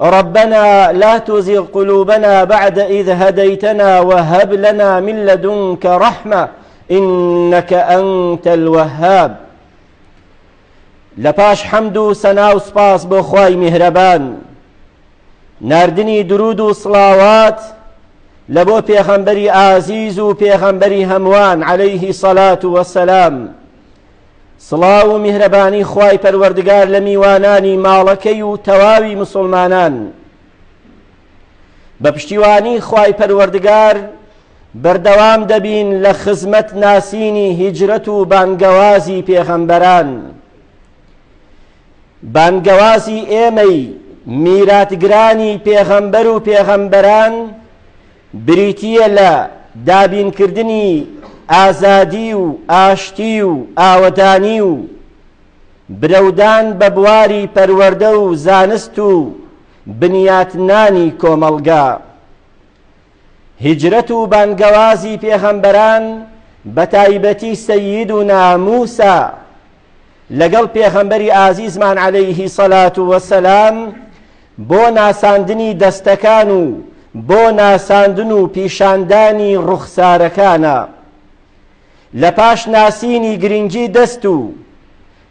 ربنا لا تزغ قلوبنا بعد إذ هديتنا وهب لنا من لدنك رحمة إنك أنت الوهاب لپاش حمد و سنا و سپاس بۆ خوای میهرەبان ناردنی درود و سڵاوات لە بۆ پێغەمبەری ئازیز و پێغەمبەری هەمووان عليهەیهی سەلات وەسەلام سڵاو و میهرەبانی خوای پەروەردگار لە میوانانی ماڵەکەی و تەواوی مسلمانان بە پشتیوانی خوای پەروەردگار بەردەوام دەبین لە خزمەت ناسینی هیجرەت و بانگەوازی پێغەمبەران بانگەوازی ئێمەی میراتگرانی پێغەمبەر و پێغەمبەران بریتییە لە دابینکردنی ئازادی و ئاشتی و ئاوەدانی و برەودان بە بواری پەروەردە و زانست و بنیاتنانی کۆمەڵگە. هیجرەت و بانگەوازی پێغەمبەران بەتایبەتی سەییدونا موسا، لەگەڵ پێغەمبەری ئازیزمان عەلەیه سەلات وەسەلام بۆ ناساندنی دەستەکان و بۆ ناساندن و پیشاندانی ڕوخسارەکانە لە پاش ناسینی گرنگی دەست و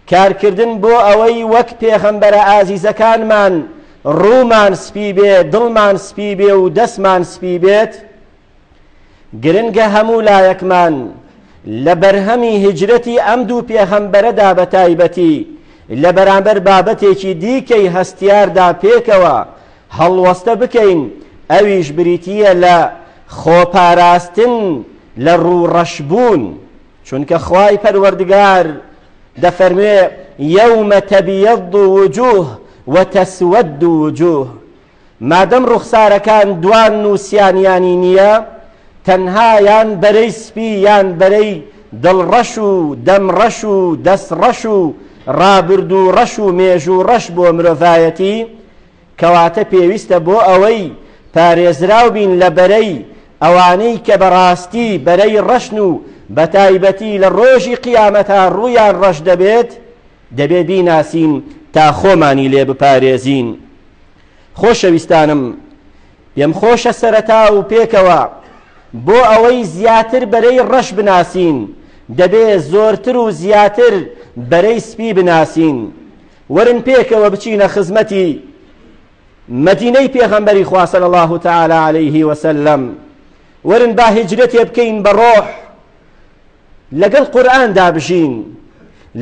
کارکردن بۆ ئەوەی وەک پێغەمبەرە ئازیزەکانمان ڕوومان سپی بێ دڵمان سپی بێ و دەستمان سپی بێت گرنگە هەموو لایەکمان لە بەرهەمی هجرەتی ئەم دوو پێخەمبەرەدا بە تایبەتی لە بەرامبەر بابەتێکی دیکەی هەستیاردا پێکەوە هەڵوەستە بکەین ئەویش بریتیە لە خۆپاراستن لە ڕوڕەشبوون چونکە خوای پەروەردگار دەفەرموێ یومە تەبیەض وجوه وتەسوەد وجوه مادەم ڕوخسارەکان دوان نوسیانیانی نیە تەنها یان بەرەی سپی یان بەرەی دڵ ڕەش و دەم ڕەش و دەست ڕەش و ڕابردوو ڕەش و مێژوو ڕەش بۆ مرۆڤایەتی کەواتە پێویستە بۆ ئەوەی پارێزراو بین لە بەرەی ئەوانەی کە بەڕاستی بەرەی ڕەشن و بەتایبەتی لە ڕۆژی قیامەتا ڕوویان ڕەش دەبێت دەبێ بیناسین تا خۆمانی لێ بپارێزین خۆشەویستانم پێم خۆشە سەرەتا و پێکەوە بۆ ئەوەی زیاتر بەرەی ڕەش بناسین دەبێ زۆرتر و زیاتر بەرەی سپی بناسین ورن پێکەوە بچینە خزمەتی مدینەی پێغەمبەری خواسەن الله تعالی عليه وسلم ورن با هجرەتێ بکەین بە ڕۆح لەگەڵ قورئاندا بژین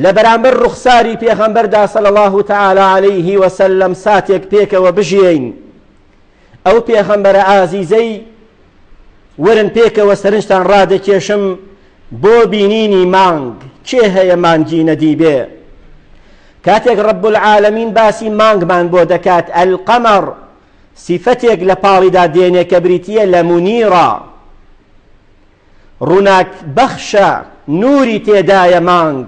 لە بەرامبەر ڕوخساری پێغەمبەردا صلی الله تعالی علیه وسلم ساتێک پێکەوە بژیین ئەو پێغەمبەرە ئازیزەی ورن پێکەوە سەرنجتان ڕادەکێشم بۆ بینینی مانگ کێ هەیە مانگی نەدیبێ کاتێک ڕب العالمین باسی مانگمان بۆ دەکات ئەلقەمەڕ سیفەتێک لە پاڵیدا دێنێ کە بریتە لە منیڕە ڕووناک بەخشە نووری تێدایە مانگ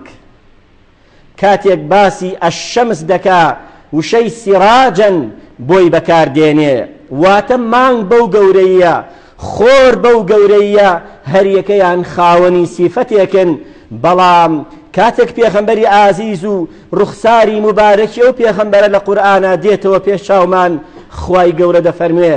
کاتێک باسی الشمس دەکا وشەی سراجا بۆی بەکار دێنێ واتە مانگ بەو گەورەییە خۆر بەو گەورەییە هەریەکەیان خاوەنی سیفەتێکن بەڵام کاتێک پێخەمبەری ئازیز و ڕوخساری موبارەکی ئەو پێخەمبەرە لە قورئانا دێتەوە پێش چاومان خوای گەورە دەفەرموێ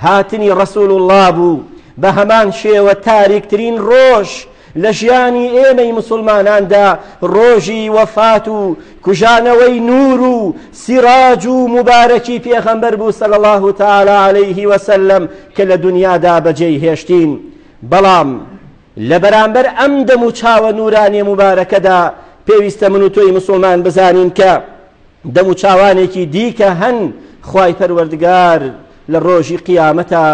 هاتنی رسول اللە بوو بە هەمان شێوە تاریکترین ڕۆژ لە ژیانی ئێمەی مسلماناندا ڕۆژی وەفات و کوژانەوەی نور و سیراج و مبارەکی پێغەمبەر بوو صلی الله تعالی علیه وسلم کە لە دنیادا بەجێی هێشتین بەڵام لە بەرامبەر ئەم دەم و چاوە نورانێ مبارەکەدا پێویستە من و تۆی مسلمان بزانین کە دەموچاوانێکی دیکە هەن خوای پەروەردگار لە ڕۆژی قیامەتا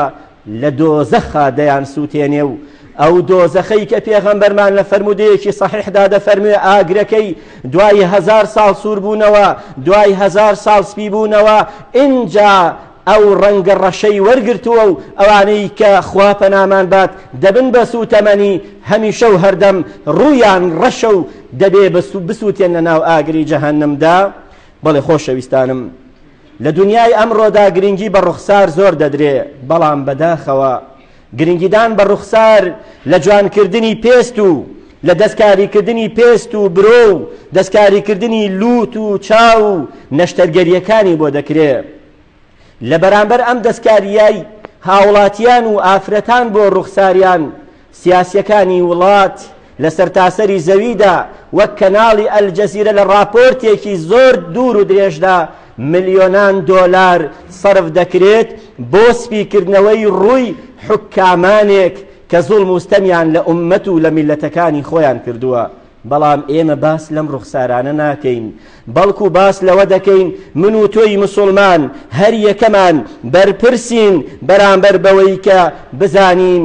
لە دۆزەخا دەیان سوتێنێ و ئەو دۆزەخەی کە پێغەمبەرمان لە فەرموودەیەکی سەحیحدا دەفەرموێ ئاگرەکەی دوای هەزار ساڵ سووربوونەوە دوای هەزار ساڵ سپیبوونەوە ئینجا ئەو ڕەنگە ڕەشەی وەرگرتووە و ئەوانەی کە خوا پەنامان بات دەبن بە سووتەمەنی، هەمیشە و هەردەم ڕوویان ڕەشە و دەبێ بسووتێننە ناو ئاگری جەهەنەمدا. بەڵێ خۆشەویستانم، لە دونیای ئەمڕۆدا گرنگی بە ڕوخسار زۆر دەدرێ، بەڵام بەداخەوە گرنگیدان بە ڕوخسار لە جوانکردنی پێست و لە دەستکاریکردنی پێست و برۆ و دەستکاریکردنی لووت و چاو و نەشتەرگەرییەکانی بۆ دەکرێ. لە بەرامبەر ئەم دەستکارییەی هاوڵاتیان و ئافرەتان بۆ ڕوخساریان، سیاسییەکانی وڵات، لە سەرتاسەری زەویدا، وەک کەناڵی ئەلجەزیرە لە ڕاپۆرتێکی زۆر دوور و درێژدا ملیۆنان دۆلار سەرف دەکرێت بۆ سپیکردنەوەی ڕووی حوکامانێک کە زوڵم و ستەمیان لە ئوممەت و لە میللەتەکانی خۆیان کردووە. بەڵام ئێمە باس لەم ڕوخسارانە ناکەین، بەڵکو باس لەوە دەکەین من و تۆی مسوڵمان هەریەکەمان بەرپرسین بەرامبەر بەوەی کە بزانین،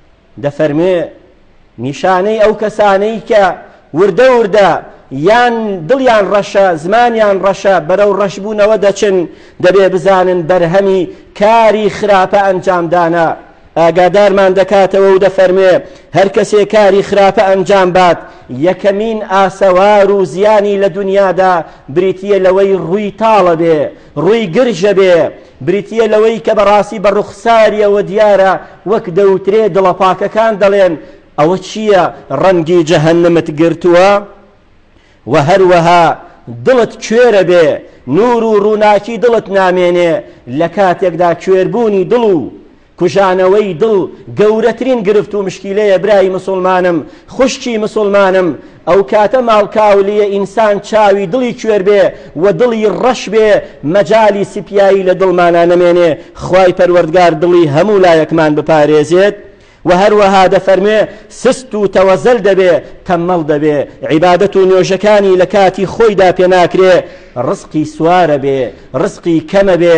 دەفەرموێ نیشانەی ئەو کەسانەی کە وردە وردە یان دڵیان ڕەشە زمانیان ڕەشە بەرەو ڕەشبوونەوە دەچن دەبێ بزانن بەرهەمی کاری خراپە ئەنجامدانە ئاگادارمان دەکاتەوە و دەفەرموێ هەر کەسێ کاری خراپە ئەنجام بات یەکەمین ئاسەوار و زیانی لە دنیادا بریتە لەوەی ڕووی تاڵە بێ ڕووی گرژە بێ بریتییە لەوەی کە بەڕاستی بە ڕوخساریەوە دیارە وەک دەوترێ دڵە پاکەکان دەڵێن ئەوە چییە ڕەنگی جەهەنمت گرتووە و هەروەها دڵت کوێرە بێ نور و ڕووناکی دڵت نامێنێ لە کاتێکدا کوێربوونی دڵ و کوژانەوەی دڵ گەورەترین گرفت و مشکیلەیە برای مسوڵمانم خوشکی مسوڵمانم ئەوکاتە ماڵکاو لیە ئینسان چاوی دڵی کوێر بێ و دڵی ڕەش بێ مەجالی سپیایی لە دڵمانا نەمێنێ خوای پەروەردگار دڵی هەموو لایەکمان بپارێزێت وە هەروەها دەفەرموێ سست و تەوەزەل دەبێ تەمەڵ دەبێ عیبادەت و نوێژەکانی لە کاتی خۆیدا پێناکرێ ڕزقی سوارە بێ ڕزقی کەمە بێ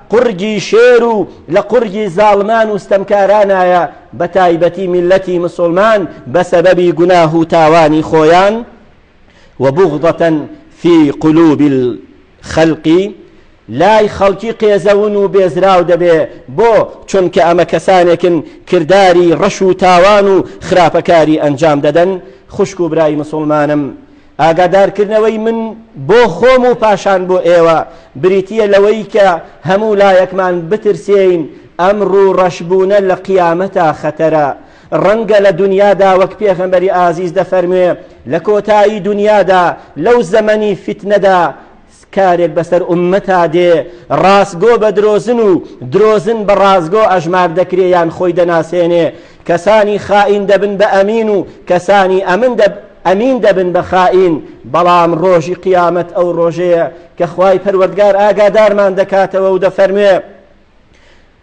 قورگی شێر و لە قورگی زاڵمان و ستەمکارانایە بە تایبەتی میللەتی مسوڵمان بە سەبەبی گوناه و تاوانی خۆیان وبغضة في قلوب الخلق لای خەڵکی قێزەون و بێزراو دەبێ بۆ چونکە ئەمە کەسانێکن کرداری ڕەش و تاوان و خراپەکاری ئەنجام دەدەن خوشک و برای مسلمانم ئاگادارکردنەوەی من بۆ خۆم و پاشان بۆ ئێوە بریتییە لەوەی کە هەموو لایەکمان بترسێین ئەم ڕوو ڕەشبوونە لە قیامەتا خەتەرە ڕەنگە لە دونیادا وەک پێغەمبەری ئازیز دەفەرموێ لە کۆتایی دونیادا لەو زەمەنی فیتنەدا کارێک بەسەر ئوممەتا دێ ڕاستگۆ بە درۆزن و درۆزن بە ڕاستگۆ ئەژمار دەکرێ یان خۆی دەناسێنێ کەسانی خائین دەبن بە ئەمین و کەسانی ئەمن دەب ئەمین دەبن بە خائین بەڵام ڕۆژی قیامەت ئەو ڕۆژەیە کە خوای پەروەردگار ئاگادارمان دەکاتەوە و دەفەرموێ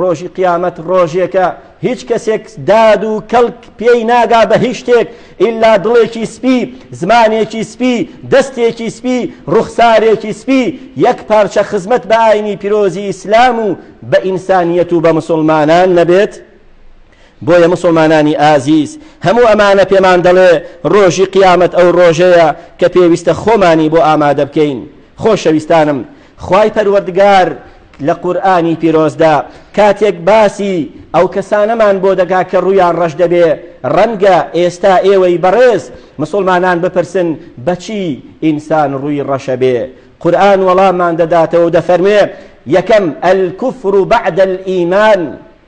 ڕۆژی قیامەت ڕۆژێکە هیچ کەسێک داد و کەڵک پێی ناگا بە هیچ شتێک ئللا دڵێکی سپی زمانێکی سپی دەستێکی سپی ڕوخسارێکی سپی یەک پارچە خزمەت بە ئاینی پیرۆزی ئیسلام و بە ئینسانیەت و بە مسلمانان نەبێت بۆیە مسلمانانی ئازیز هەموو ئەمانە پێمان دەڵێ ڕۆژی قیامەت ئەو ڕۆژەیە کە پێویستە خۆمانی بۆ ئامادە بکەین خۆشەویستانم خوای پەروەردگار لە قورئانی پیرۆزدا کاتێک باسی ئەو کەسانەمان بۆ دەکا کە ڕوویان ڕەش دەبێ ڕەنگە ئێستا ئێوەی بەڕێز مسوڵمانان بپرسن بەچی ئینسان ڕووی ڕەشە بێ قورئان وەڵامان دەداتەوە و دەفەرموێ یەکەم الکفر بعد الایمان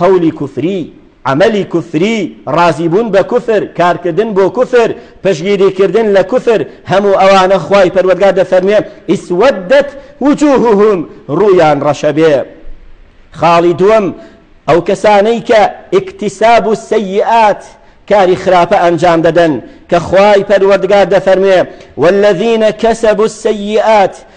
قەولی کوفری، عەمەلی کوفری، ڕازیبوون بە کوفر، کارکردن بۆ کوفر، پشتگیریکردن لە کوفر، هەموو ئەوانە خوای پەروەردگار دەفەرموێ، اسودت وجوههم، ڕوویان ڕەشەبێ. خاڵی دووەم، ئەو کەسانەی کە اکتساب السیئات، کاری خراپە ئەنجام دەدەن، کە خوای پەروەردگار دەفەرموێ، والذین کسبوا السیئات،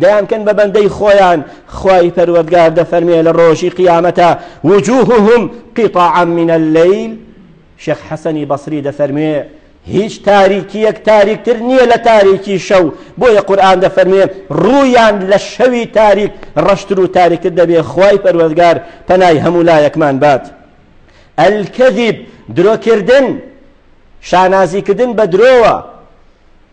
دەیانکەن بە بەندەی خۆیان، خوای پەروەردگار دەفەرمێ لە ڕۆژی قیامەتا، وجوههم قطعا من اللیل، شێخ حەسەنی بەسری دەفەرموێ، هیچ تاریکیەک تاریکتر نییە لە تاریکی شەو، بۆیە قورئان دەفەرموێ ڕوویان لە شەوی تاریک ڕەشتر و تاریکتر دەبێ، خوای پەروەردگار پەنای هەموو لایەکمان بات. الکذب، درۆکردن، شانازیکردن بە درۆوە.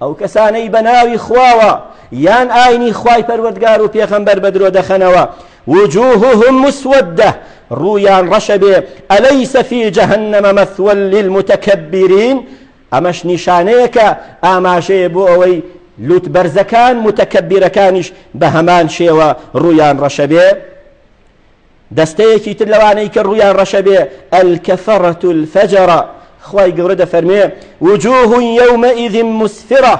ئەو کەسانەی بە ناوی خواوە یان ئاینی خوای پەروەردگار و پێغەمبەر بە درۆ دەخەنەوە وجوههم مسودة ڕوویان ڕەشە بێ ئەلەیسە فی جەهەنەمە مەثوە للمتەکەبیرین ئەمەش نیشانەیەکە ئاماژەیە بۆ ئەوەی لوت بەرزەکان متەکەبیرەکانیش بە هەمان شێوە ڕوویان ڕەشە بێ دەستەیەکی تر لەوانەی کە ڕوویان ڕەشە بێ، الکفرە الفجرە، خوای گەورە دەفەرموێ، وجوه یومئذ مسفرە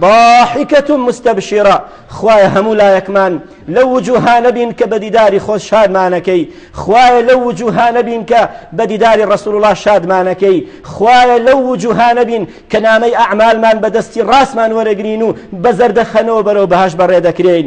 ضاحکە مستبشرە، خوایە هەموو لایەکمان لەو وجوهانە بین کە بە دیداری خۆت شادمان ئەکەی، خوایە لەو وجوهانە بین کە بە دیداری ڕەسول اللە شادمان ئەکەی، خوایە لەو وجوهانە بین کە نامەی ئەعمالمان بە دەستی ڕاستمان وەرەگرین و بە زەردەخەنەوە بەرەو بەهەشت بەڕێ دەکرێین.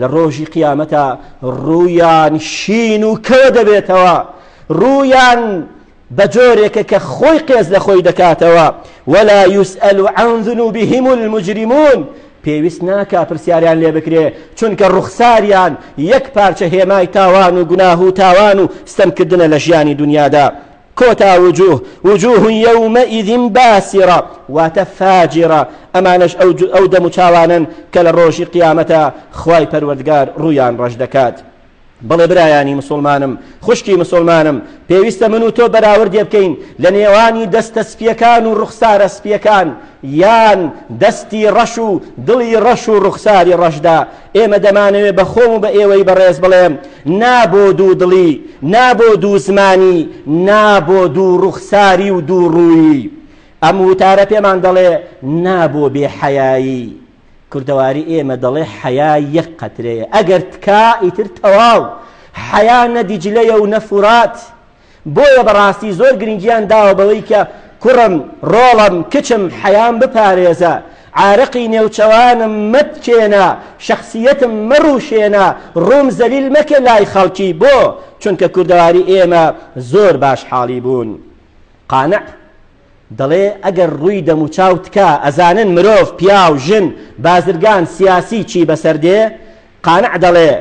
لە ڕۆژی قیامەتا ڕوویان شین و کەوە دەبێتەوە ڕوویان بە جۆرێکە کە خۆی قێز لە خۆی دەکاتەوە وەلا یوسئەل و عەنزن و بهیم المجرمون پێویست ناکا پرسیاریان لێ بکرێ چونکە ڕوخساریان یەک پارچە هێمای تاوان و گوناه و تاوان و ستەمکردنە لە ژیانی دنیادا کۆتا وجوه، وجوه یومئذ باسرە، واتە فاجرە، ئەمانەش ئەو دەموچاوانەن کە لە ڕۆژی قیامەتا خوای پەروەردگار ڕوویان ڕەش دەکات. بڵێ برایانی مسوڵمانم، خوشکی مسوڵمانم، پێویستە من و تۆ بەراوردێ بکەین لە نێوانی دەستە سپیەکان و ڕوخسارە سپیەکان یان دەستی ڕەش و دڵی ڕەش و ڕوخساری ڕەشدا، ئێمە دەمانەوێت بە خۆم و بە ئێوەی بەڕێز بڵێم، نا بۆ دوو دڵی، نا بۆ دوو زمانی، نا بۆ دوو ڕوخساری و دوو ڕوویی. ئەم وتارە پێمان دەڵێ، نا بۆ بێ حەیایی. کوردەواری ئێمە دەڵێ حەیا یەک قەترەیە، ئەگەر تکا ئیتر تەواو. حەیا نە دیجلەیە و نە فورات. بۆیە بەڕاستی زۆر گرنگیان داوە بەوەی کە کوڕم ڕۆڵم کچم حەیام بپارێزە عارەقی نێوچەوانم مەتکێنە شخصیەتم مەڕوشێنە ڕوم زەلیل مەکە لای خەڵکی بۆ چونکە کوردەواری ئێمە زۆر باش حاڵی بوون قانع دەڵێ ئەگەر ڕووی دەموچاو تکا ئەزانن مرۆڤ، پیاو، ژن، بازرگان، سیاسی چی بەسەر دێ؟ قانع دەڵێ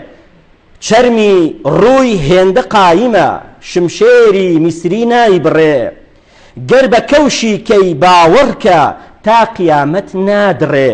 چەرمی ڕووی هێندە قایمە شمشێری میسری نایبڕێ، گەر بە کەوشی کەی باوەڕ کە تا قیامەت نادڕێ.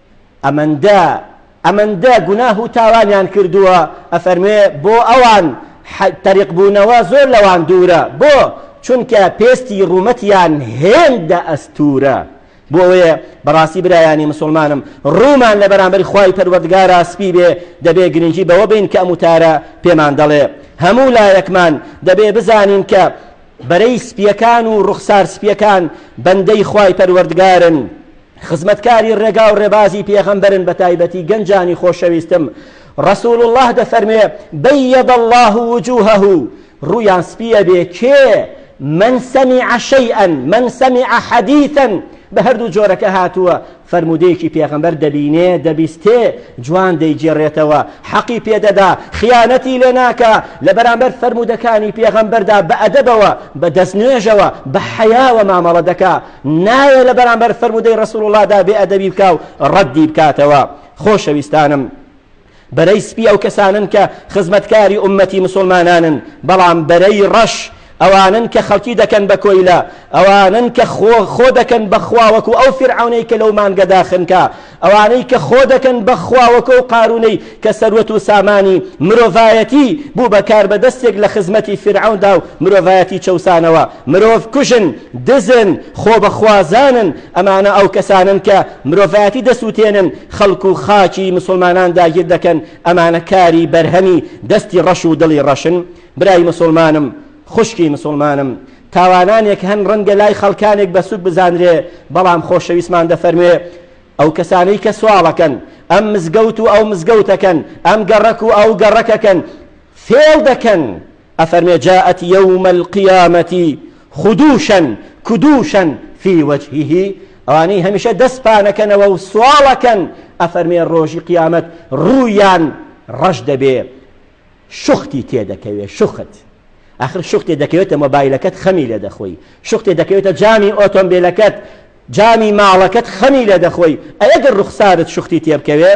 ئەمەندە ئەمەندە گوناه و تاوانیان کردووە ئەفەرموێ بۆ ئەوان تەریق بوونەوە زۆر لەوان دوورە بۆ چونکە پێستی ڕوومەتیان هێندە ئەستورە بۆ ئەوەیە بەڕاستی برایانی مسلمانم ڕوومان لە بەرامبەری خوای پەروەردگارا سپی بێ دەبێ گرنگی بەوە بین کە ئەموتارە پێمان دەڵێ هەموو لایەکمان دەبێ بزانین کە بەرەی سپیەکان و ڕوخسار سپیەکان بەندەی خوای پەروەردگارن خزمەتکاری ڕێگا و ڕێبازی پێغەمبەرن بە تایبەتی گەنجانی خۆشەویستم ڕسول الله دەفەرمێ بەیەد الله وجوهه ڕویان سپیە بێ کێ من سمع شيئا من سمع حديثا بە هەردوو جۆرەکە هاتووە فەرمودەیەکی پێغەمبەر دەبینێ دەبیستێ جوان دەیگێڕێتەوە حەقی پێدەدا خیانەتی لێ ناکە لە بەرامبەر فەرمودەکانی پێغەمبەردا بە ئەدەبەوە بە دەستنوێژەوە بە حەیاوە مامەڵە دەکا نایە لە بەرامبەر فەرموودەی ڕەسوڵوڵادا بێ ئەدەبی بکا و ڕەدی بکاتەوە خۆشەویستانم بەرەی سپی ئەو کەسانن کە خزمەتکاری ئومەتی مسلمانانن بەڵام بەرەی ڕەش ئەوانن کە خەڵکی دەکەن بە کۆیلە ئەوانن کە خۆ خۆ دەکەن بەخوا وەکو ئەو فرعونەی کە لەو مانگەدا خنکا ئەوانەی کە خۆ دەکەن بە خوا وەک ئەو قارونەی کە سەروەت و سامانی مرۆڤایەتی بوو بە کاربەدەستێک لە خزمەتی فیرعەوندا و مرۆڤایەتی چەوسانەوە، مرۆڤ کوژن، دزن، خۆ بە خوازانن، ئەمانە ئەو کەسانەن کە مرۆڤایەتی دەسوتێنن، خەڵک و خاکی مسوڵمانان داگیر دەکەن، ئەمانە کاری بەرهەمی دەستی ڕەش و دڵی ڕەشن، برای مسوڵمانم خوشکی مسوڵمانم تاوانانێک هەن ڕەنگە لای خەڵکانێک بە سوک بزانرێ بەڵام خۆشەویستمان دەفەرموێ ئەو کەسانەی کە سواڵەکەن ئەم مزگەوت و ئەو مزگەوتەکەن ئەم گەڕەک و ئەو گەڕەکەکەن فێڵ دەکەن ئەفەرمێ جاءت یوم القیامەتی خدوشن کدوشن فی وجهه ئەوانەی هەمیشە دەست پانەکەنەوە و سواڵەکەن ئەفەرمێ ڕۆژی قیامەت ڕوویان ڕەش دەبێ شوختی تێ دەکەوێت شوخت ئاخر شوختی دەکەوێتە مۆبایلەکەت خەمی لێ دەخۆی شوختی دەکەوێتە جامی ئۆتۆمبیلەکەت جامی ماڵەکەت خەمی لێ دەخۆی ئەی گەر ڕوخسارت شوختی تێ بکەوێ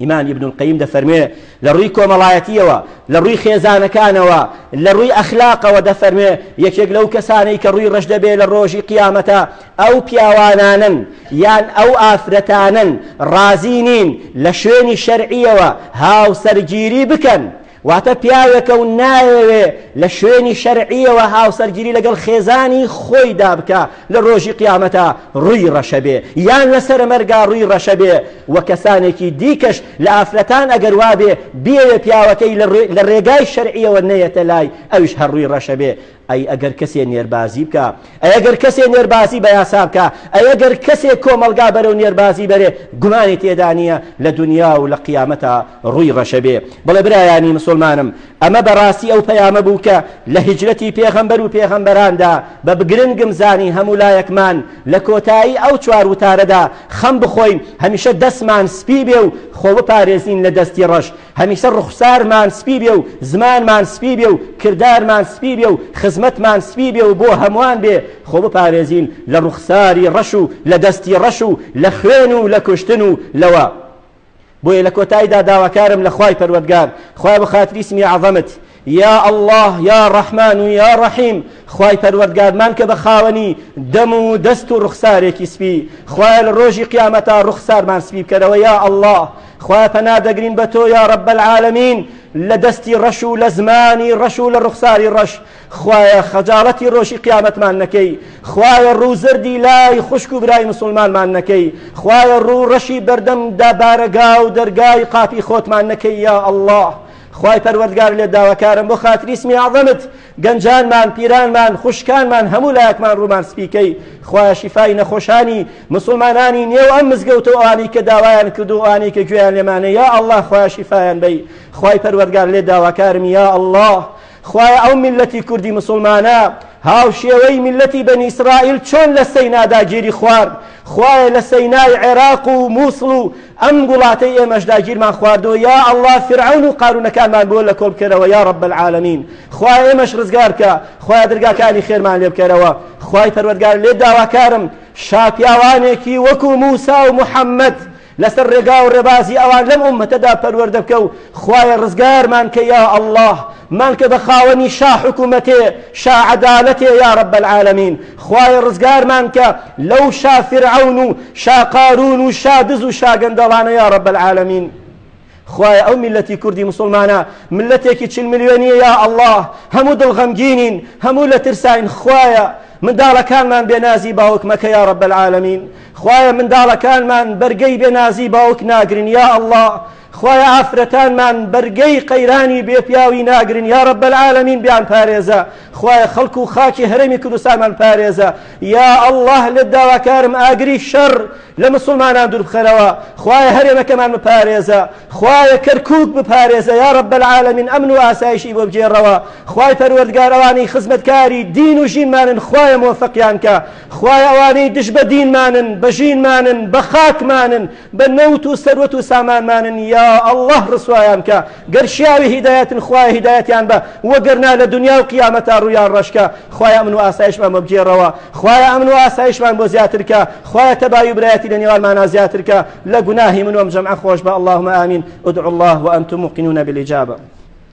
ئیمان ابن القیم دەفەرموێ لە ڕووی کۆمەڵایەتیەوە لە ڕووی خێزانەکانەوە لە ڕووی ئەخلاقەوە دەفەرموێ یەکێک لەو کەسانەی کە ڕووی ڕەش دەبێ لە ڕۆژی قیامەتە ئەو پیاوانانەن یان ئەو ئافرەتانەن ڕازی نین لە شوێنی شەرعییەوە هاوسەرگیری بکەن، واتە پیاوێکە و نایەوێ لە شوێنی شەرعییەوە هاوسەرگیری لەگەڵ خێزانی خۆیدا بکا، لە ڕۆژی قیامەتا ڕووی ڕەشە بێ، یان لە سەر مەرگا ڕووی ڕەشە بێ و کەسانێکی دیکەش لە ئافرەتان ئەگەر وابێ بیەوێ پیاوەکەی لە ڕێگای شەرعییەوە نەیەتە لای ئەویش هەر ڕووی ڕەشە بێ، ئەی ئەگەر کەسێ نێربازی بکا؟ ئەی ئەگەر کەسێ نێربازی بە یاسا بکا؟ ئەی ئەگەر کەسێ کۆمەڵگا بەرەو نێربازی بەرێ، گومانی تێدا نییە لە دونیا و لە قیامەتا ڕووی ڕەشە بێ. بڵێ برایانی مسوڵمانم، ئەمە بە ڕاستی ئەو پەیامە بوو کە لە هیجرەتی پێغەمبەر و پێغەمبەراندا بە بگرنگم زانی هەموو لایەکمان لە کۆتایی ئەو چوار وتارەدا خەم بخۆین، هەمیشە دەسمان سپی بێ و خۆ بپارێزین لە دەستی ڕەش. هەمیشە ڕوخسارمان سپی بێ و زمانمان سپی بێ و کردارمان سپی بێ و خزمەتمان سپی بێ و بۆ هەمووان بێ، خۆ بپارێزین لە ڕوخساری ڕەش و لە دەستی ڕەش و لە خوێن و لە کوشتن و لەوە. بۆیە لە کۆتایدا داواکارم لە خوای پەروەردگار، خوایە بۆ خاتری اسمی اعظمت، یا اللە یا ڕەحمان و یا ڕەحیم خوای پەروەردگارمان کە بە خاوەنی دەم و دەست و ڕوخسارێکی سپی خوایە لە ڕۆژی قیامەتا ڕوخسارمان سپی بکەرەوە یا اللە خوایە پەنا دەگرین بە تۆ یا رب العالمین لە دەستی ڕەش و لە زمانی ڕەش و لە ڕوخساری ڕەش خوایە خەجاڵەتی ڕۆژی قیامەتمان نەکەی خوایە ڕوو زردی لای خوشک و برای مسلمانمان نەکەی خوایە ڕوو ڕەشی بەردەم دا بارەگا و دەرگای قاپی خۆتمان نەکەی یا اللە خوای پەروەردگار لێت داواکارم بۆ خاتری اسمی اعظمت گەنجانمان پیرانمان خوشکانمان هەموو لایەکمان ڕوومان سپیکەی خوایە شیفای نەخۆشانی مسلمانانی نێو ئەم مزگەوت و ئەوانەی کە داوایان کرد و ئەوانەی کە گوێیان لێمانە یا ئەڵڵا خوایە شیفایان بەی خوای پەروەردگار لێت داواکارم یا ئەڵڵا خوایە ئەو میللەتی کوردی مسوڵمانە هاوشێوەی میللەتی بەنی ئیسرائیل چۆن لە سەینادا گیری خوارد خوایە لە سەینای عێراق و مووسڵ و ئەم وڵاتەی ئێمەشدا گیرمان خواردەوە یا ئەڵڵا فیرعەون و قارونەکانمان بۆ لە کۆڵ بکەرەوە یا رب العالمین خوایە ئێمەش ڕزگار بکە خوایە درگاکانی خێرمان لێ بکەرەوە خوای پەروەردگار لێ داواکارم شاپیاوانێکی وەکو موسا و محەممەد لەسەر ڕێگا و ڕێبازی ئەوان لەم ئوممەتەدا پەروەردە بکە و خوایە ڕزگارمان کە یا اللە مان کە بە خاوەنی شا حکومەتێ شا عەدالەتێ یا رب العالمین خوایە ڕزگارمان کە لەو شا فرعەون و شا قارون و شا دز و شا گەندەڵانە یا رب العالمین خوایە ئەو میللەتی کوردی موسڵمانە مللەتێکی چل ملیۆنیە یا اللە هەموو دڵ غەمگینین هەموو لە ترساین خوایە منداڵەکانمان بێنازی باوک مەکە یا رب العالمین خوایە منداڵەکانمان بەرگەی بێنازی باوک ناگرن یا اللە خوایە ئافرەتانمان بەرگەی قەیرانی بێپیاوی ناگرن یا رب العالمین بیان پارێزە خوایە خەڵکو و خاکی هەرێمی کوردستانمان پارێزە یا اللە لە داواکارم ئاگری شەڕ لە مسوڵمانان دوور بخەرەوە خوایە هەرێمەکەمان بپارێزە خوایە کەرکوک بپارێزە یا رب العالمین ئەمن و ئاسایشی بۆ بگێڕەوە خوای پەروەردگار ئەوانەی خزمەتکاری دین و ژینمانن خوایە مۆفەقیان کە خوایە ئەوانەی دژ بە دینمانن بە ژینمانن بە خاکمانن بە نەوت و سەروەت و سامانمانن یا الله ڕسوایان کە گەر شیاوی هیدایەتن خوای هیدایەتیان بە وەگەرنا لە دنیا و قیامەتا ڕویان ڕەشکە خوای ئەمن و ئاسایشمان بۆ بگێڕەوە خوایە ئەمن و ئاسایشمان بۆ زیاتر کە خوایە تەبایی و برایەتی لە نێوانمانا زیاتر کە لە گوناهی من وم جەمعە خۆش بە اللهم آمین ادعوا الله وأنتم موقنون بالإجابة